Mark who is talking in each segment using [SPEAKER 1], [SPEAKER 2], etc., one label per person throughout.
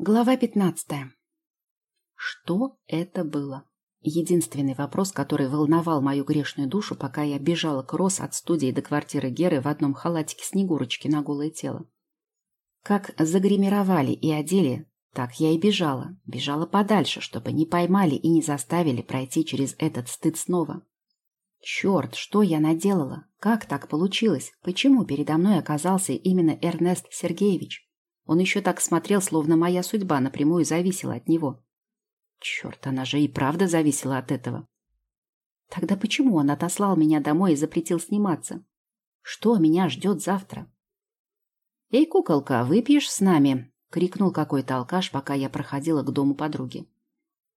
[SPEAKER 1] Глава пятнадцатая. Что это было? Единственный вопрос, который волновал мою грешную душу, пока я бежала к Рос от студии до квартиры Геры в одном халатике Снегурочки на голое тело. Как загримировали и одели, так я и бежала. Бежала подальше, чтобы не поймали и не заставили пройти через этот стыд снова. Черт, что я наделала? Как так получилось? Почему передо мной оказался именно Эрнест Сергеевич? Он еще так смотрел, словно моя судьба напрямую зависела от него. Черт, она же и правда зависела от этого. Тогда почему он отослал меня домой и запретил сниматься? Что меня ждет завтра? «Эй, куколка, выпьешь с нами?» — крикнул какой-то алкаш, пока я проходила к дому подруги.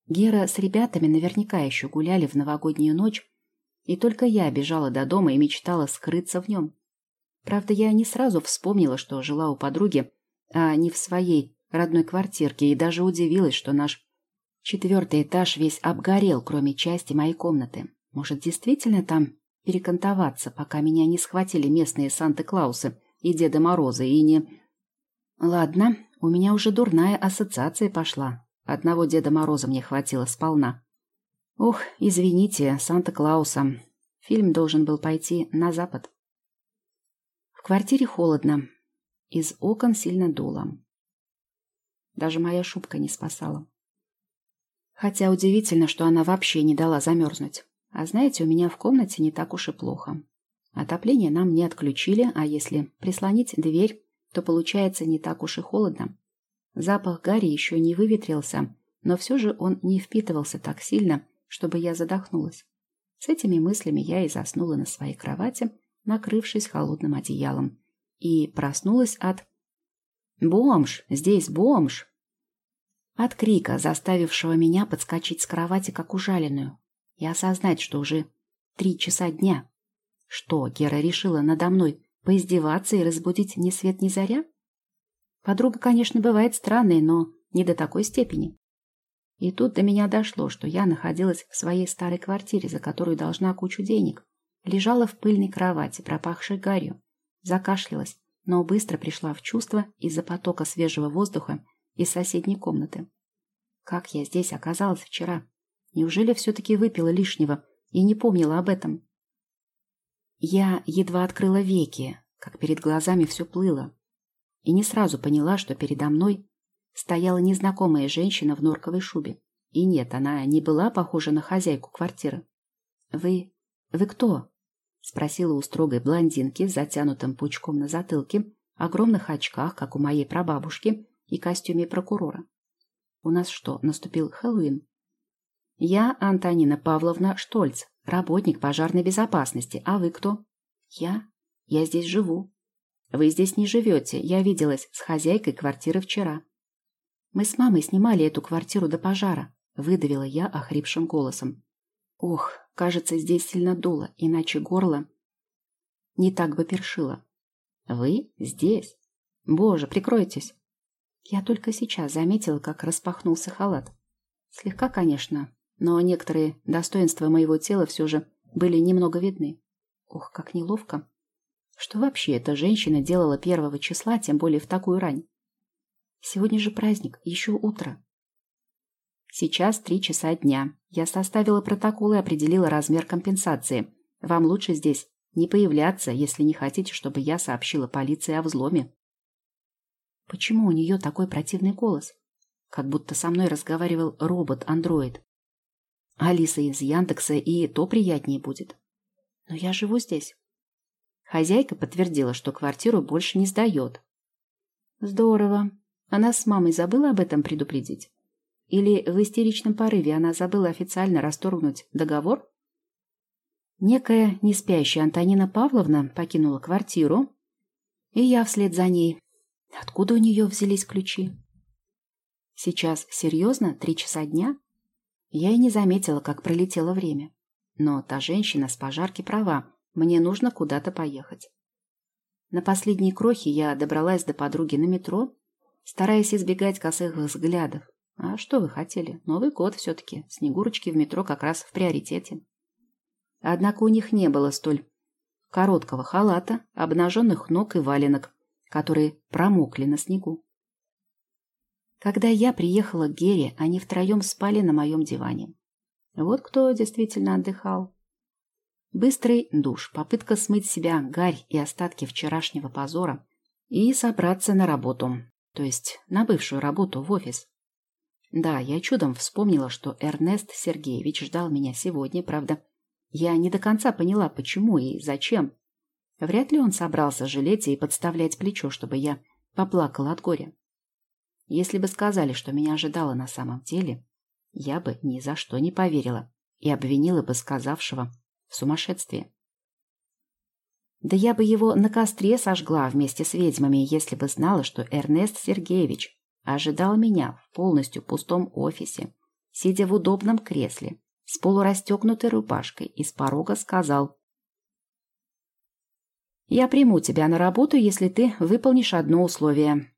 [SPEAKER 1] Гера с ребятами наверняка еще гуляли в новогоднюю ночь, и только я бежала до дома и мечтала скрыться в нем. Правда, я не сразу вспомнила, что жила у подруги, а не в своей родной квартирке, и даже удивилась, что наш четвертый этаж весь обгорел, кроме части моей комнаты. Может, действительно там перекантоваться, пока меня не схватили местные Санта-Клаусы и Деда Морозы, и не... Ладно, у меня уже дурная ассоциация пошла. Одного Деда Мороза мне хватило сполна. Ух, извините, Санта-Клауса. Фильм должен был пойти на запад. В квартире холодно. Из окон сильно дуло. Даже моя шубка не спасала. Хотя удивительно, что она вообще не дала замерзнуть. А знаете, у меня в комнате не так уж и плохо. Отопление нам не отключили, а если прислонить дверь, то получается не так уж и холодно. Запах гари еще не выветрился, но все же он не впитывался так сильно, чтобы я задохнулась. С этими мыслями я и заснула на своей кровати, накрывшись холодным одеялом, и проснулась от... «Бомж! Здесь бомж!» От крика, заставившего меня подскочить с кровати, как ужаленную, и осознать, что уже три часа дня. Что, Гера решила надо мной поиздеваться и разбудить ни свет ни заря? Подруга, конечно, бывает странной, но не до такой степени. И тут до меня дошло, что я находилась в своей старой квартире, за которую должна кучу денег. Лежала в пыльной кровати, пропахшей гарью, Закашлялась, но быстро пришла в чувство из-за потока свежего воздуха из соседней комнаты. Как я здесь оказалась вчера? Неужели все-таки выпила лишнего и не помнила об этом? Я едва открыла веки, как перед глазами все плыло, и не сразу поняла, что передо мной стояла незнакомая женщина в норковой шубе. И нет, она не была похожа на хозяйку квартиры. «Вы... вы кто?» — спросила у строгой блондинки с затянутым пучком на затылке, огромных очках, как у моей прабабушки, и костюме прокурора. «У нас что, наступил Хэллоуин?» «Я Антонина Павловна Штольц, работник пожарной безопасности. А вы кто?» «Я? Я здесь живу». «Вы здесь не живете. Я виделась с хозяйкой квартиры вчера». «Мы с мамой снимали эту квартиру до пожара», — выдавила я охрипшим голосом. «Ох, Кажется, здесь сильно дуло, иначе горло не так бы першило. Вы здесь? Боже, прикройтесь. Я только сейчас заметила, как распахнулся халат. Слегка, конечно, но некоторые достоинства моего тела все же были немного видны. Ох, как неловко. Что вообще эта женщина делала первого числа, тем более в такую рань? Сегодня же праздник, еще утро. Сейчас три часа дня. Я составила протокол и определила размер компенсации. Вам лучше здесь не появляться, если не хотите, чтобы я сообщила полиции о взломе. Почему у нее такой противный голос? Как будто со мной разговаривал робот-андроид. Алиса из Яндекса и то приятнее будет. Но я живу здесь. Хозяйка подтвердила, что квартиру больше не сдает. Здорово. Она с мамой забыла об этом предупредить? Или в истеричном порыве она забыла официально расторгнуть договор? Некая неспящая Антонина Павловна покинула квартиру, и я вслед за ней. Откуда у нее взялись ключи? Сейчас серьезно? Три часа дня? Я и не заметила, как пролетело время. Но та женщина с пожарки права, мне нужно куда-то поехать. На последней крохе я добралась до подруги на метро, стараясь избегать косых взглядов. А что вы хотели? Новый год все-таки. Снегурочки в метро как раз в приоритете. Однако у них не было столь короткого халата, обнаженных ног и валенок, которые промокли на снегу. Когда я приехала к Гере, они втроем спали на моем диване. Вот кто действительно отдыхал. Быстрый душ, попытка смыть себя гарь и остатки вчерашнего позора и собраться на работу, то есть на бывшую работу в офис. Да, я чудом вспомнила, что Эрнест Сергеевич ждал меня сегодня, правда. Я не до конца поняла, почему и зачем. Вряд ли он собрался жалеть и подставлять плечо, чтобы я поплакала от горя. Если бы сказали, что меня ожидало на самом деле, я бы ни за что не поверила и обвинила бы сказавшего в сумасшествии. Да я бы его на костре сожгла вместе с ведьмами, если бы знала, что Эрнест Сергеевич ожидал меня в полностью пустом офисе, сидя в удобном кресле, с полурастегнутой рубашкой и с порога сказал «Я приму тебя на работу, если ты выполнишь одно условие.